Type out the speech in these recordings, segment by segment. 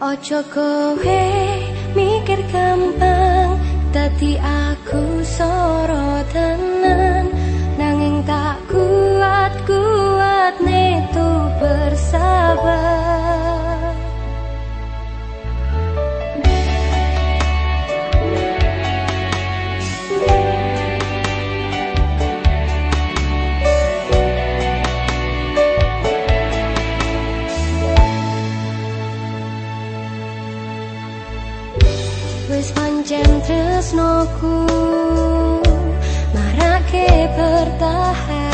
Ojo kowe mikir gampang. Dadi aku sorotan wis pancen tresnoku marake bertahan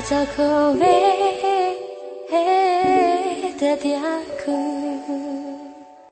가져가 왜 대대하고